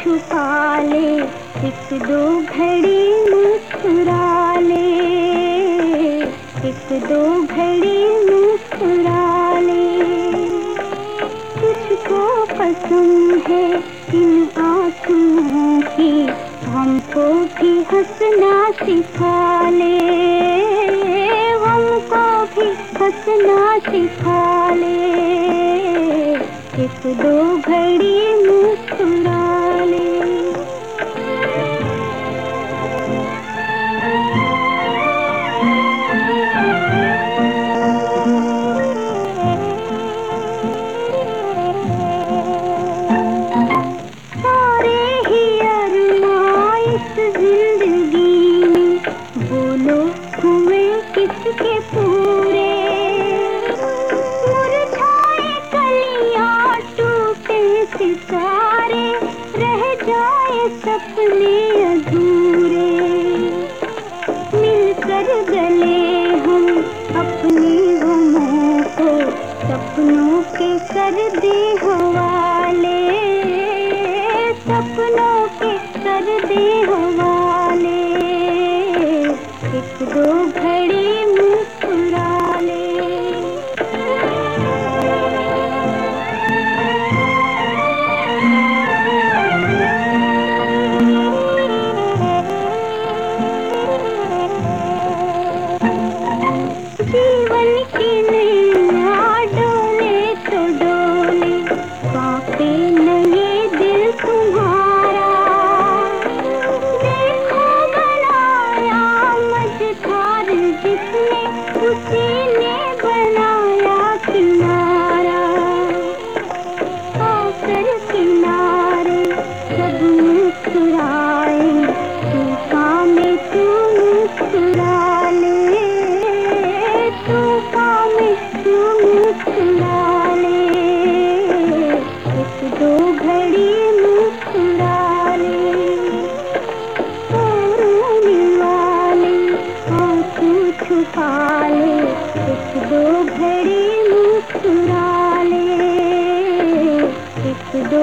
छुपा ले एक दो घड़ी मुस्कुरा ले एक दो घड़ी मुस्कुरा ले तुझको पसंद है इन आंसुओं की हमको भी हंसना सिखा ले हमको भी हंसना सिखा ले एक दो घड़ी मुस्कुरा किसके पूरे? मुरझाए कलियाँ टूटे सितारे, रह जाए सपने अधूरे। मिलकर गले हम अपने गमों को सपनों के कर दे हवाले। सपनों के कर दे हवाले एक you feel? छुपा ले एक दो घड़ी मुस्कुरा ले एक दो